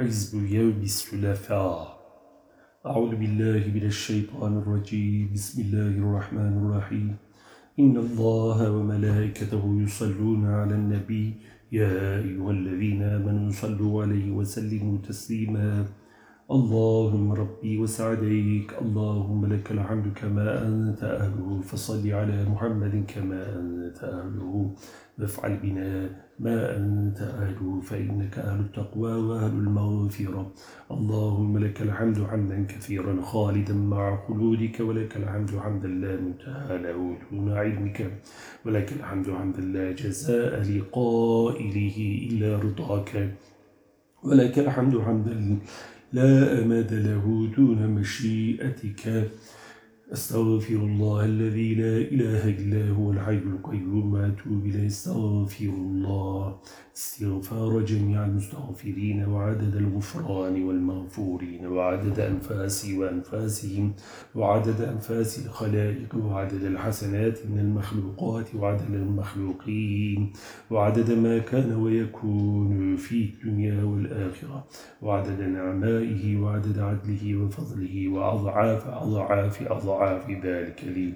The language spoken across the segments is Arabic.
حزب يوم الثلاثاء. أعوذ بالله من الشيطان الرجيم. بسم الله الرحمن الرحيم. إن الله وملائكته يصلون على النبي. يا أيها الذين آمنوا صلوا عليه وسلموا تسليما. اللهم ربي وسعديك. اللهم لك الحمد كما أنت أهله. فصل على محمد كما أنت أهله. وافعل بنا ما أنت أهل فإنك أهل التقوى وأهل المغفرة. اللهم لك الحمد حمدا كثيرا خالدا مع خلودك ولك الحمد حمدا لا منتهى له دون علمك ولك الحمد حمدا لا جزاء لقائله إلا رضاك ولك الحمد حمدا لا أمد له دون مشيئتك. أستغفر الله الذي لا إله إلا هو الحي القيوم وأتوب إليه. أستغفر الله. استغفار جميع المستغفرين وعدد الغفران والمغفورين وعدد أنفاسي وأنفاسهم وعدد أنفاس الخلائق وعدد الحسنات من المخلوقات وعدد المخلوقين وعدد ما كان ويكون في الدنيا والآخرة وعدد نعمائه وعدد عدله وفضله وأضعاف أضعاف أضعاف ذلك لي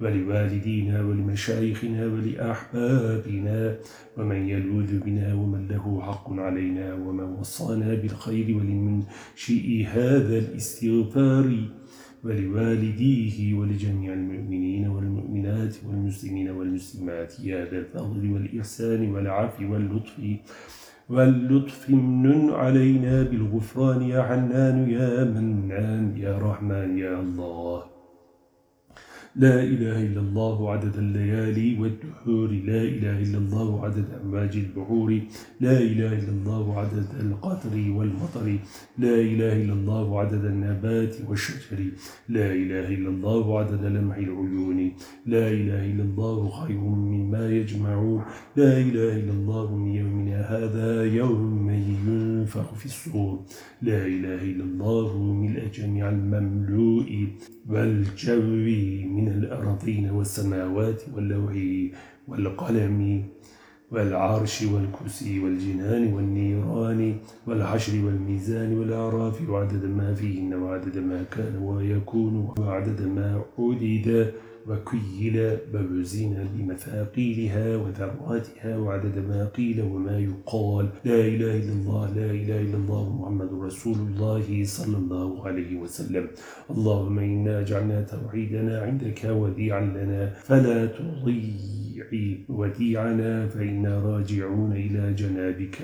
ولوالدينا ولمشايخنا ولأحبابنا ومن يلوذ بنا ومن له حق علينا ومن وصانا بالخير ولمنشئ هذا الاستغفار ولوالديه ولجميع المؤمنين والمؤمنات والمسلمين والمسلمات يا ذا الفضل والإحسان والعفو واللطف واللطف من علينا بالغفران يا حنان يا منان يا رحمن يا الله لا إله إلا الله عدد الليالي والدحور لا إله إلا الله عدد أمواج البحور لا إله إلا الله عدد القطر والمطر لا إله إلا الله عدد النبات والشجر لا إله إلا الله عدد لمح العيون لا إله إلا الله خير مما يجمعون لا إله إلا الله من يومنا هذا يوم ينفخ في الصور لا إله إلا الله ملء جميع المملوء والجو من الأرضين والسماوات واللوح والقلم والعرش والكرسي والجنان والنيران والحشر والميزان والأعراف وعدد ما فيهن وعدد ما كان ويكون وعدد ما عدد وكيل ووزن بمثاقيلها وذراتها وعدد ما قيل وما يقال. لا إله إلا الله لا إله إلا الله محمد رسول الله صلى الله عليه وسلم. اللهم إنا جعلنا توحيدنا عندك وديعا لنا. فلا تضيع وديعنا فإنا راجعون إلى جنابك.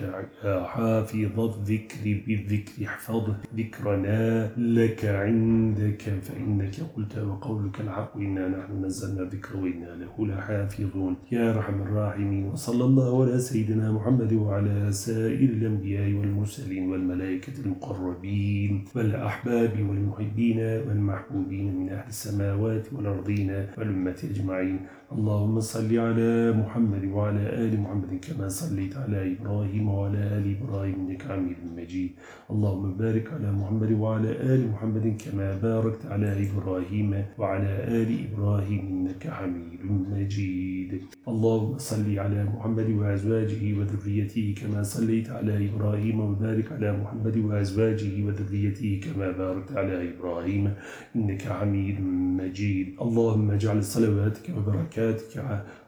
يا حافظ الذكر بالذكر احفظ ذكرنا لك عندك. فإنك قلت وقولك الحق إنا نحن نزلنا ذكر وإنا له لحافظون. يا رحم الراحمين. وصلى الله على سيدنا محمد وعلى سائر الأنبياء والمرسلين والملائكة المقربين والأحباب والمحبين والمحبوبين من أهل السماوات والأرضين والأمة أجمعين. اللهم صل على محمد وعلى آل محمد كما صليت على إبراهيم وعلى آل إبراهيم إنك حميد مجيد. اللهم بارك على محمد وعلى آل محمد كما باركت على إبراهيم وعلى آل إبراهيم إنك حميد مجيد. اللهم صل على محمد وأزواجه وذريته كما صليت على إبراهيم وبارك على محمد وأزواجه وذريته كما باركت على إبراهيم إنك حميد مجيد. اللهم اجعل صلواتك وبركاتك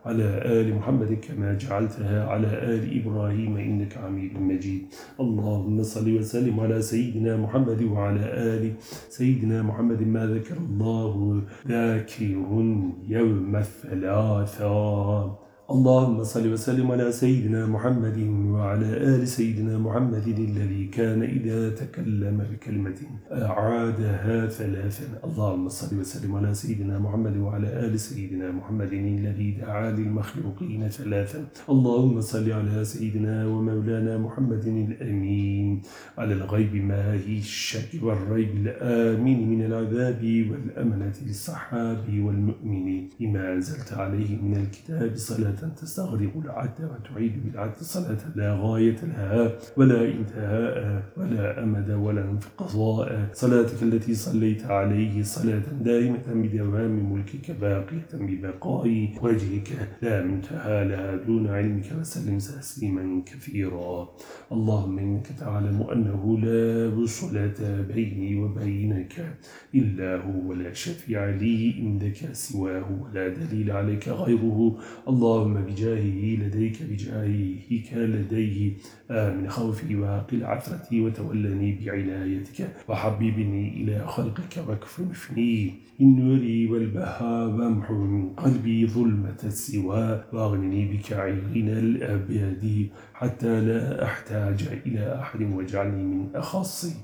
على آل محمد كما جعلتها على آل إبراهيم إنك حميد مجيد. اللهم صل وسلم على سيدنا محمد وعلى آل سيدنا محمد ما ذكر الله ذاكر يوم الثلاثة اللهم صل وسلم على سيدنا محمد وعلى آل سيدنا محمد الذي كان إذا تكلم بكلمة أعادها ثلاثا. اللهم صل وسلم على سيدنا محمد وعلى آل سيدنا محمد الذي دعا للمخلوقين ثلاثا. اللهم صل على سيدنا ومولانا محمد الأمين. على الغيب ما هي الشك والريب الآمين من العذاب والأمنة للصحاب والمؤمنين. بما أنزلت عليه من الكتاب صلاة تستغرق العد وتعيد بالعد صلاة لا غاية لها ولا انتهاء ولا أمد ولا انفقضاء صلاتك التي صليت عليه صلاة دائمة بدوام ملكك باقية ببقاء وجهك. لا منتهى لها دون علمك وسلم تسليما كثيرا. اللهم إنك تعلم أنه لا صلاة بيني وبينك إلا هو. ولا شفيع لي عندك سواه ولا دليل عليك غيره. اللهم بجاهه لديك بجاهك لديه آمن خوفي وقل عثرتي وتولني بعنايتك. وحببني إلى خلقك واكفني النور والبهاء وامحو من قلبي ظلمة السوى. واغنني بك عين الأبياد حتى لا أحتاج إلى أحد واجعلني من أخص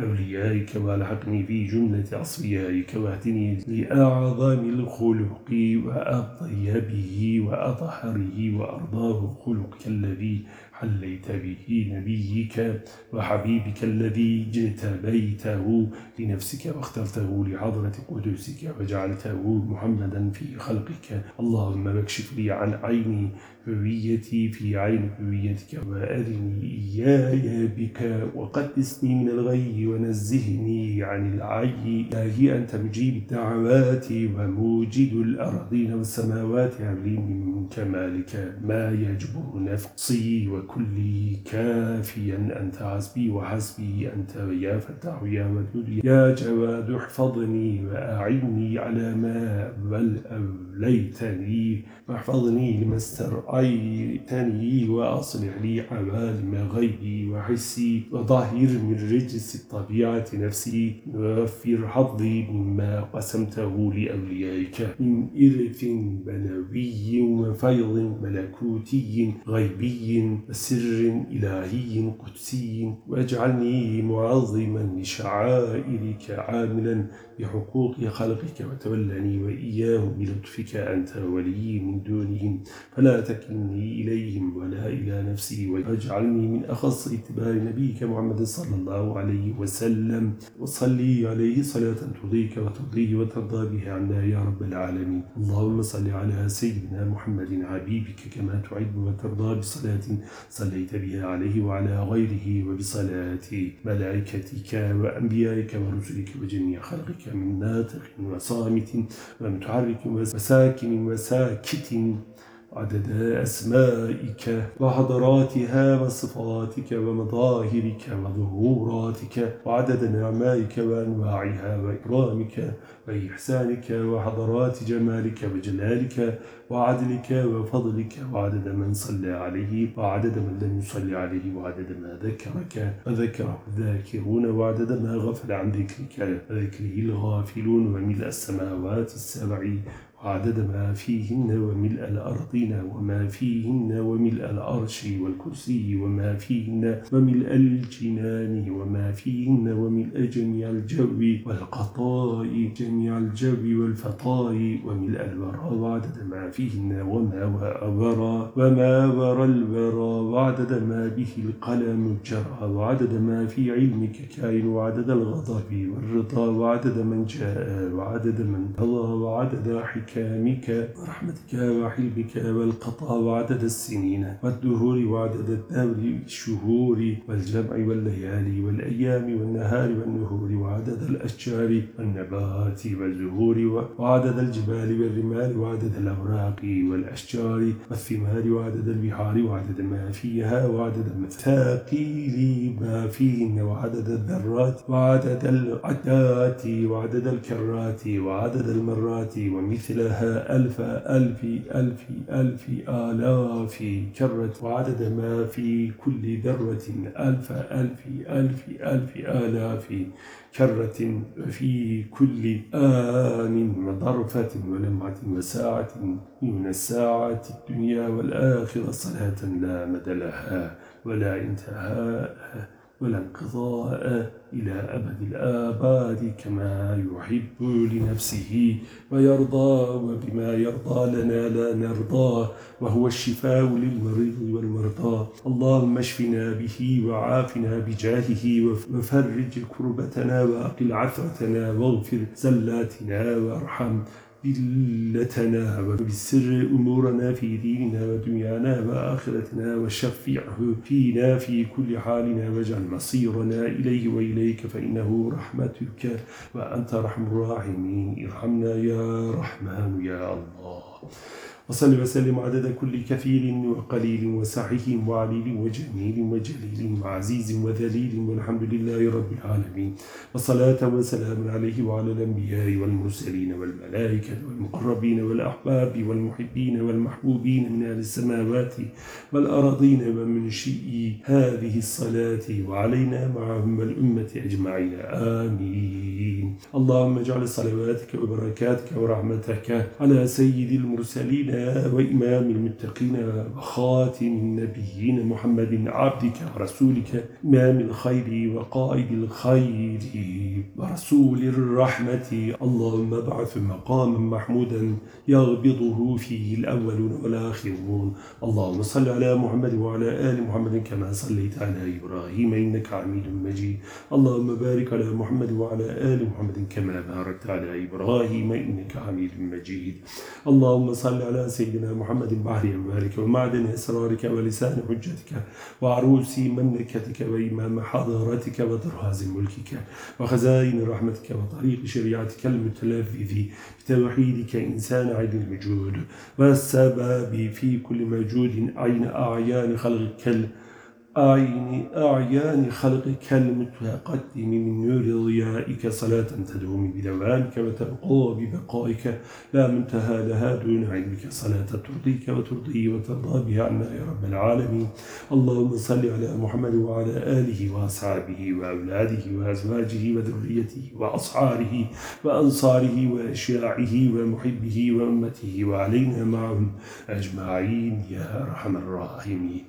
أوليائك والحقني في جملة أصفيائك واهدني لأعظم الخلق وأطيبه وأطهره وأرضاه خلقك الذي حليت به نبيك وحبيبك الذي جئت بيته لنفسك واخترته لحضرة قدسك وجعلته محمدا في خلقك. اللهم اكشف لي عن عيني هويتي في عين هويتك وأرني إياي بك وقدسني من الغي ونزهني عن العي. إلهي أنت مجيب الدعوات وموجد الأرضين والسماوات أعلي من كمالك ما يجبر نفسي وكلي كافيا أنت حسبي وحسبي أنت يا فتاح يا ودود يا جواد احفظني وأعني على ما بل أوليتني واحفظني لما استرعيتني وأصلح لي عوالم غيبي وحسي وظاهر من رجس الطبيعة نفسي ووفر حظي مما قسمته لأوليائك من إرث بنوي وفيض ملكوتي غيبي. وسر إلهي قدسي واجعلني معظما لشعائرك عاملا. بحقوق خلقك وتولني وإياه بلطفك أنت ولي من دونهم. فلا تكلني إليهم ولا إلى نفسي واجعلني من أخص اتباع نبيك محمد صلى الله عليه وسلم. وصلي عليه صلاة ترضيك وترضيه وترضى بها عنا يا رب العالمين. اللهم صل على سيدنا محمد حبيبك كما تعد وترضى بصلاة صليت بها عليه وعلى غيره وبصلاة ملائكتك وأنبيائك ورسلك وجميع خلقك. من ناطق وصامت ومتحرك وساكن وساكت. عدد أسمائك وحضراتها وصفاتك ومظاهرك وظهوراتك وعدد نعمائك وأنواعها وإكرامك وإحسانك وحضرات جمالك وجلالك وعدلك وفضلك وعدد من صلى عليه وعدد من لم يصلي عليه وعدد ما ذكرك وذكره الذاكرون وعدد ما غفل عن ذكرك وذكره الغافلون وملء السماوات السبع وعدد ما فيهن وملء الأرضين وما فيهن وملء الأرش والكرسي وما فيهن وملء الجنان وما فيهن وملء جميع الجو والقطاء جميع الجو والفطاء وملء الورى وعدد ما فيهن وما وأورى وما ورى الورى وعدد ما به القلم جرى وعدد ما في علمك كائن وعدد الغضب والرضا وعدد من جاء وعدد من قضى وعدد حكم أحكامك ورحمتك وحلمك والقطع وعدد السنين والدهور وعدد الدهر الشهور والجمع والليالي والأيام والنهار والنهور وعدد الأشجار والنبات والزهور وعدد الجبال والرمال وعدد الأوراق والأشجار والثمار وعدد البحار وعدد ما فيها وعدد المثاقيل ما فيهن وعدد الذرات وعدد العدات وعدد الكرات وعدد المرات ومثل لها ألف ألف ألف ألف آلاف كرة وعدد ما في كل ذرة. ألف ألف ألف ألف آلاف كرة في كل آن وظرفة ولمعة وساعة من الساعة الدنيا والآخرة صلاة لا مدى لها ولا انتهاء. ولا انقضاء إلى أبد الآباد كما يحب لنفسه ويرضى وبما يرضى لنا لا نرضى وهو الشفاء للمريض والمرضى. اللهم اشفنا به وعافنا بجاهه وفرج كربتنا وأقل عثرتنا واغفر زلاتنا وارحم ذلتنا وبالسر أمورنا في ديننا ودنيانا وآخرتنا وشفعه فينا في كل حالنا واجعل مصيرنا إليه وإليك فإنه رحمتك وأنت رحم الراحمين. ارحمنا يا رحمن يا الله. وصل وسلم عدد كل كثير وقليل وسحيح وعليل وجميل وجليل وعزيز وذليل والحمد لله رب العالمين. وصلاة وسلام عليه وعلى الأنبياء والمرسلين والملائكة والمقربين والأحباب والمحبين والمحبوبين من أهل السماوات والأراضين ومنشئي هذه الصلاة وعلينا معهم والأمة أجمعين. آمين. اللهم اجعل صلواتك وبركاتك ورحمتك على سيد المرسلين وإمام المتقين وخاتم النبيين محمد عبدك ورسولك إمام الخير وقائد الخير ورسول الرحمة. اللهم ابعث مقاما محمودا يغبضه فيه الأولون والآخرون. اللهم صل على محمد وعلى آل محمد كما صليت على إبراهيم إنك حميد مجيد. اللهم بارك على محمد وعلى آل محمد كما باركت على إبراهيم إنك حميد مجيد. اللهم صل على سيدنا محمد بحر أنوارك ومعدن أسرارك ولسان حجتك وعروس مملكتك وإمام حضارتك وطراز ملكك وخزائن رحمتك وطريق شريعتك المتلذذ بتوحيدك إنسان عين الوجود والسبب في كل موجود عين أعيان خلقك أعين أعيان خلقك المتقدم من نور ضيائك صلاة تدوم بدوامك وتبقى ببقائك؟ لا منتهى لها دون علمك. صلاة ترضيك وترضي وترضى بها عنا يا رب العالمين. اللهم صل على محمد وعلى آله وأصحابه وأولاده وأزواجه وذريته وأصحاره وأنصاره وأشياعه ومحبه وأمته وعلينا معهم أجمعين يا أرحم الراحمين.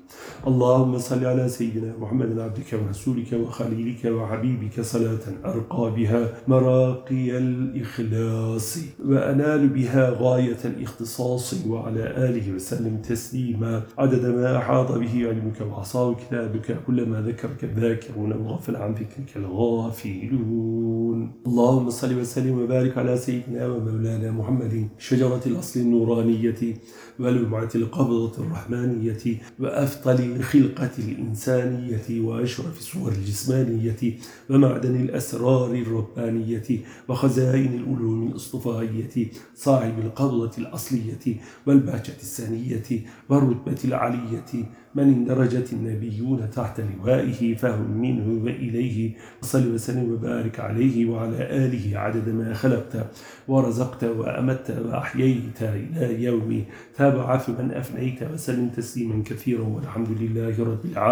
اللهم صل على على سيدنا محمد عبدك ورسولك وخليلك وحبيبك صلاة أرقى بها مراقي الإخلاص وأنال بها غاية الاختصاص وعلى آله وسلم تسليما. عدد ما أحاط به علمك وعصاه كتابك كلما ذكرك الذاكرون وغفل عن ذكرك الغافلون. اللهم صل وسلم وبارك على سيدنا ومولانا محمد. شجرة الأصل النورانية ولمعة القبضة الرحمانية وأفضل خلقة الإنسانية وأشرف الصور الجسمانية ومعدن الأسرار الربانية وخزائن الألوم الأصطفائية صاحب القبضة الأصلية والبهجة السنية والرتبة العلية. من اندرجت النبيون تحت لوائه فهم منه وإليه. صل وسلم وبارك عليه وعلى آله عدد ما خلقت ورزقت وأمت وأحييت إلى يوم تبعث من أفنيت وسلم تسليما كثيرا والحمد لله رب العالمين.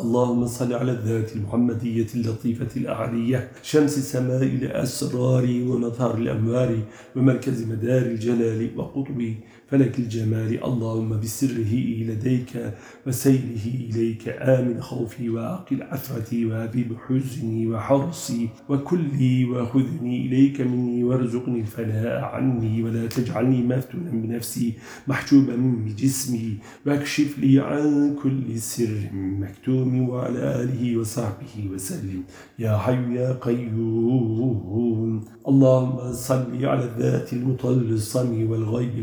اللهم صل على الذات المحمدية اللطيفة الأعلية شمس سماء الأسرار ومظهر الأموار ومركز مدار الجلال وقطب فلك الجمال اللهم بسره لديك وسيره إليك آمن خوفي وأقل عثرتي وأبيب حزني وحرصي وكلي وخذني إليك مني وارزقني الفناء عني ولا تجعلني مفتونا بنفسي محجوبا بجسمي واكشف لي عن كل سر مكتوم وعلى آله وصحبه وسلم. يا حي يا قيوم اللهم صل على الذات المطلصم والغيب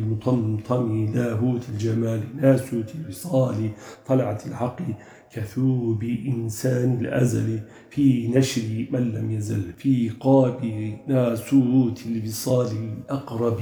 المطمطم لاهوت الجمال ناسوت الوصال طلعة الحق كثوب إنسان الأزل في نشر من لم يزل في قاب ناسوت الوصال الأقرب.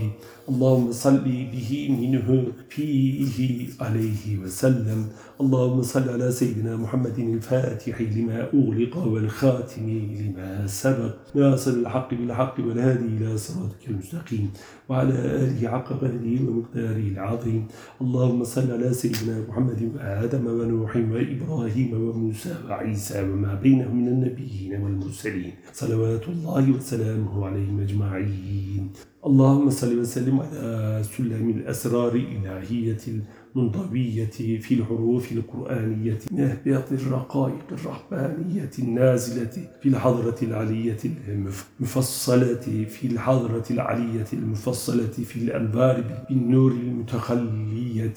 اللهم صل به منه فيه عليه وسلم. اللهم صل على سيدنا محمد الفاتح لما أغلق والخاتم لما سبق. ناصر الحق بالحق والهادي إلى صراطك المستقيم. وعلى آله حق قدره ومقداره العظيم. اللهم صل على سيدنا محمد وآدم ونوح وإبراهيم وموسى وعيسى وما بينهم من النبيين والمرسلين. صلوات الله وسلامه عليهم أجمعين. اللهم صل وسلم على سلم الأسرار إلهية المنضوية في الحروف القرآنية. نهبط الرقائق الرحبانية النازلة في الحضرة العلية المفصلة في الحضرة العلية المفصلة في الأنبار بالنور المتخلية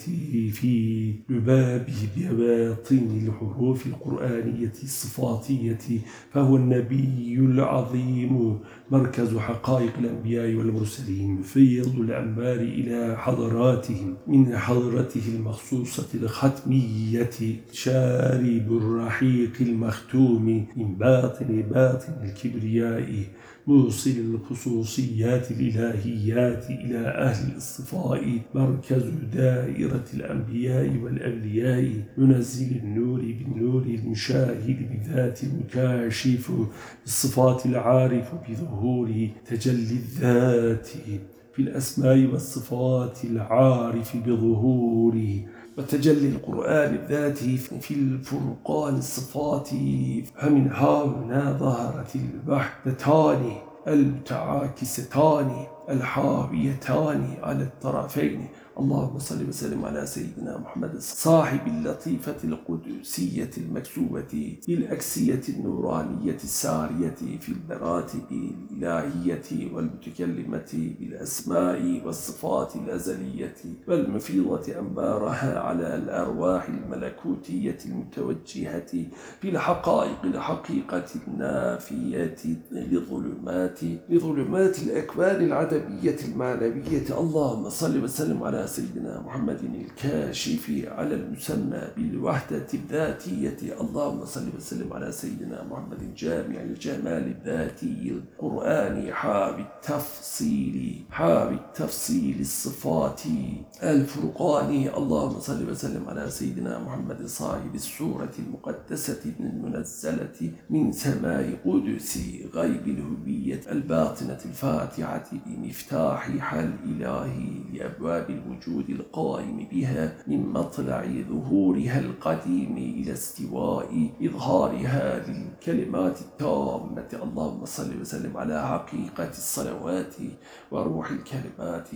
في لباب بواطن الحروف القرآنية الصفاتية. فهو النبي العظيم مركز حقائق الأنبياء والمرسلين فيض الأنبار إلى حضراتهم من حضرته المخصوصة الختمية شارب الرحيق المختوم من باطن باطن الكبرياء موصل الخصوصيات الإلهيات إلى أهل الصفاء مركز دائرة الأنبياء والأولياء منزل النور بالنور المشاهد بذات المكاشف بالصفات العارف بظهور تجلي الذات. في الأسماء والصفات العارف بظهوره وتجلي القرآن الذاتي في الفرقان الصفات فمن هنا ظهرت الوحدتان المتعاكستان الحاويتان على الطرفين. اللهم صل وسلم على سيدنا محمد صاحب اللطيفة القدسية المكتوبة بالأكسية النورانية السارية في المراتب الإلهية والمتكلمة بالأسماء والصفات الأزلية والمفيضة أنبارها على الأرواح الملكوتية المتوجهة في الحقائق الحقيقة النافية لظلمات لظلمات الأكوان العدمية المعنوية. اللهم صل وسلم على سيدنا محمد الكاشف على المسمى بالوحدة الذاتية. اللهم صل وسلم على سيدنا محمد جامع الجمال الذاتي القرآن حاب التفصيل حاب التفصيل الصفات الفرقان. اللهم صل وسلم على سيدنا محمد صاحب السورة المقدسة المنزلة من سماء قدس غيب الهوية الباطنة الفاتحة بمفتاح حل إلهي لأبواب الوجود. الوجود القائم بها من مطلع ظهورها القديم إلى استواء إظهارها للكلمات التامة. اللهم صل وسلم على حقيقة الصلوات وروح الكلمات.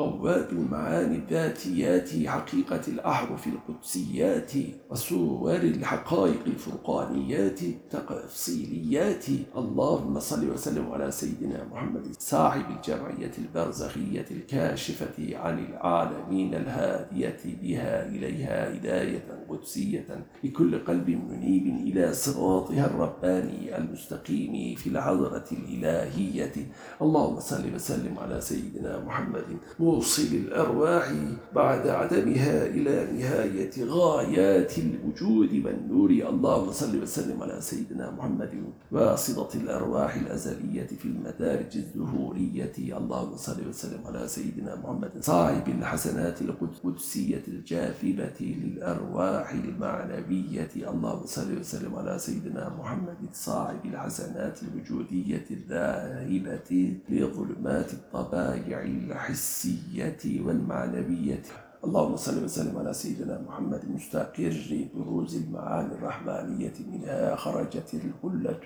قوات المعاني الذاتيات حقيقة الأحرف القدسيات وصور الحقائق الفرقانيات التفصيليات اللهم صل وسلم على سيدنا محمد صاحب الجمعية البرزخية الكاشفة عن العالمين الهادية بها إليها هداية قدسية لكل قلب منيب إلى صراطها الرباني المستقيم في العذرة الإلهية. اللهم صل وسلم على سيدنا محمد موصل الأرواح بعد عدمها إلى نهاية غايات الوجود والنور. اللهم صل وسلم على سيدنا محمد واسطة الأرواح الأزلية في المدارج الظهورية اللهم صل وسلم على سيدنا محمد صاحب الحسنات القدسية الجاذبة للأرواح المعنوية. اللهم صل وسلم على سيدنا محمد صاحب الحسنات الوجودية الذاهبة لظلمات الطبائع الحسية. الروحية والمعنوية. اللهم صل وسلم على سيدنا محمد مستقر بروز المعاني الرحمانية منها خرجت الهلة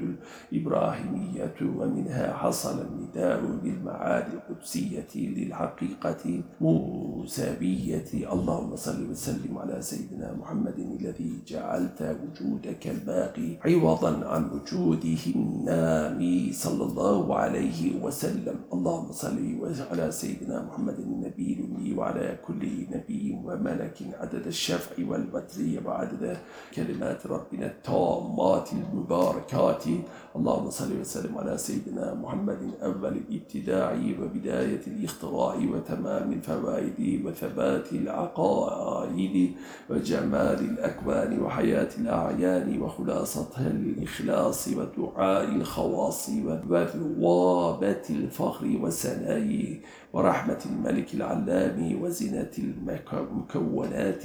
الإبراهيمية ومنها حصل النداء بالمعاني القدسية للحقيقة موسابية اللهم صل وسلم على سيدنا محمد الذي جعلت وجودك الباقي عوضا عن وجوده النامي صلى الله عليه وسلم. اللهم صل على سيدنا محمد النبي الأمي وعلى كل نبي نبي وملك عدد الشفع والوتر وعدد كلمات ربنا التامات المباركات. اللهم صل وسلم على سيدنا محمد أول الابتداع وبداية الاختراع وتمام الفوائد وثبات العقائد وجمال الأكوان وحياة الأعيان وخلاصتها الإخلاص ودعاء الخواص وذوابة الفخر والسناء ورحمة الملك العلام وزنة المكونات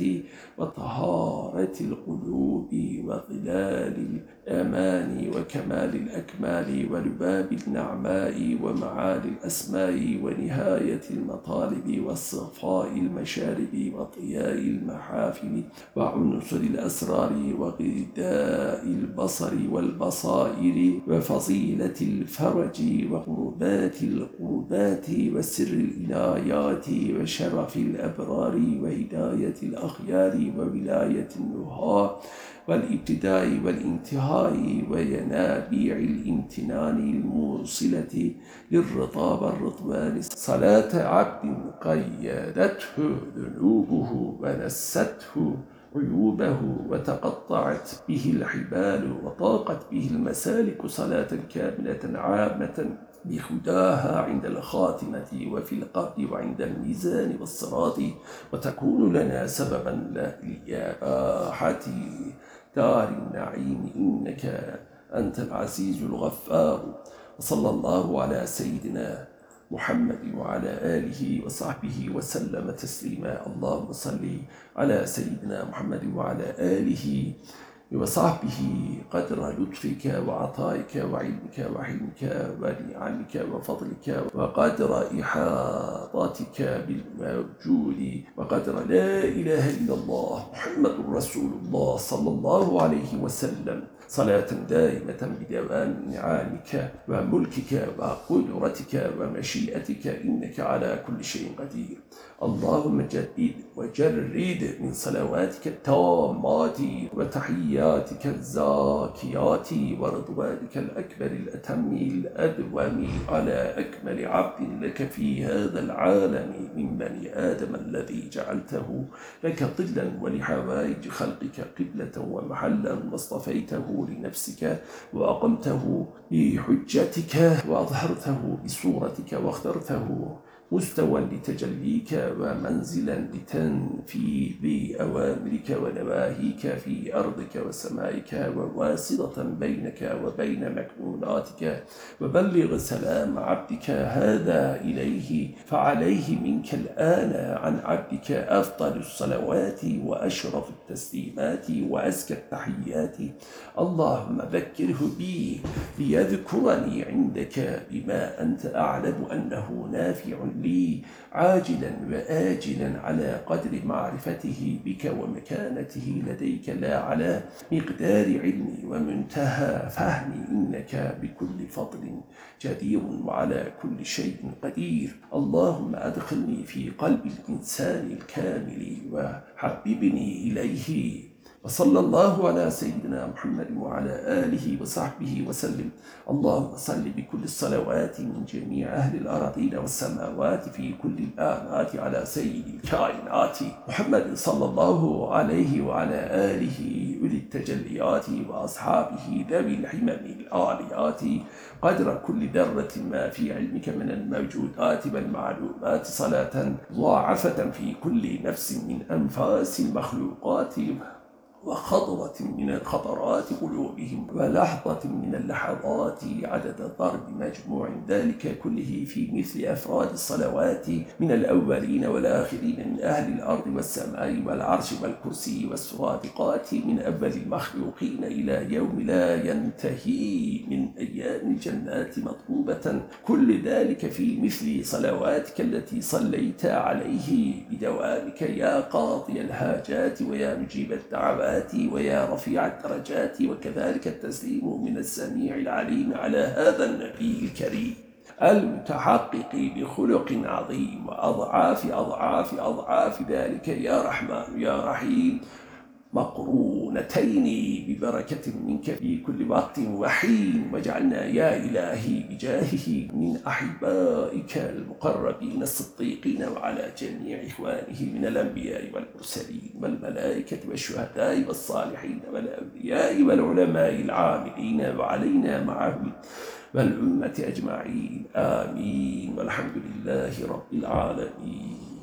وطهارة القلوب وظلال الأمان وكمال الأكمال ولباب النعماء ومعالي الأسماء ونهاية المطالب والصفاء المشارب وطياء المحافل وعنصر الأسرار وغذاء البصر والبصائر وفضيلة الفرج وقربات القربات وسر الإنايات وشرف الأبرار وهداية الأخيار وولاية النهار والابتداء والانتهاء وينابيع الامتنان الموصلة للرضا والرضوان صلاة عبد قيدته ذنوبه ونسته عيوبه وتقطعت به الحبال وطاقت به المسالك صلاة كاملة عامة بهداها عند الخاتمة وفي القبر وعند الميزان والصراط وتكون لنا سببا لإباحة دار النعيم إنك أنت العزيز الغفار. وصلى الله على سيدنا محمد وعلى آله وصحبه وسلم تسليما. اللهم صل على سيدنا محمد وعلى آله وصحبه قدر لطفك وعطائك وعلمك وحلمك ونعمك وفضلك وقدر إحاطتك بالموجود وقدر لا إله إلا الله محمد رسول الله صلى الله عليه وسلم. صلاة دائمة بدوام نعامك وملكك وقدرتك ومشيئتك إنك على كل شيء قدير. اللهم جدد وجرد من صلواتك التامات وتحياتك الزاكيات ورضوانك الأكبر الأتم الأدوم على أكمل عبد لك في هذا العالم من بني آدم الذي جعلته لك ظلا ولحوائج خلقك قبلة ومحلا واصطفيته لنفسك وأقمته بحجتك وأظهرته بصورتك واخترته مستوى لتجليك ومنزلا لتنفيذ أوامرك ونواهيك في أرضك وسمائك وواسطة بينك وبين مكنوناتك. وبلغ سلام عبدك هذا إليه فعليه منك الآن عن عبدك أفضل الصلوات وأشرف التسليمات وأزكى التحيات. اللهم ذكره بي ليذكرني عندك بما أنت أعلم أنه نافع لي عاجلا وآجلا على قدر معرفته بك ومكانته لديك لا على مقدار علمي ومنتهى فهمي إنك بكل فضل جدير وعلى كل شيء قدير. اللهم أدخلني في قلب الإنسان الكامل وحببني إليه وصلى الله على سيدنا محمد وعلى آله وصحبه وسلم. اللهم صل بكل الصلوات من جميع أهل الأراضين والسماوات في كل الآنات على سيد الكائنات محمد صلى الله عليه وعلى آله أولي التجليات وأصحابه ذوي الحمم الآليات قدر كل ذرة ما في علمك من الموجودات والمعلومات صلاة ضاعفة في كل نفس من أنفاس المخلوقات وخطوة من الخطرات قلوبهم ولحظة من اللحظات عدد ضرب مجموع ذلك كله في مثل أفراد الصلوات من الأولين والآخرين من أهل الأرض والسماء والعرش والكرسي والسرادقات من أول المخلوقين إلى يوم لا ينتهي من أيام الجنات مطلوبة. كل ذلك في مثل صلواتك التي صليت عليه. بدوامك يا قاضي الحاجات ويا مجيب الدعوات. الصلوات ويا رفيع الدرجات وكذلك التسليم من السميع العليم على هذا النبي الكريم. المتحقق بخلق عظيم وأضعاف أضعاف أضعاف ذلك يا رحمن يا رحيم. مقرونتين ببركة منك في كل وقت وحين واجعلنا يا إلهي بجاهه من أحبائك المقربين الصديقين وعلى جميع إخوانه من الأنبياء والمرسلين والملائكة والشهداء والصالحين والأولياء والعلماء العاملين وعلينا معهم والأمة أجمعين. آمين. والحمد لله رب العالمين.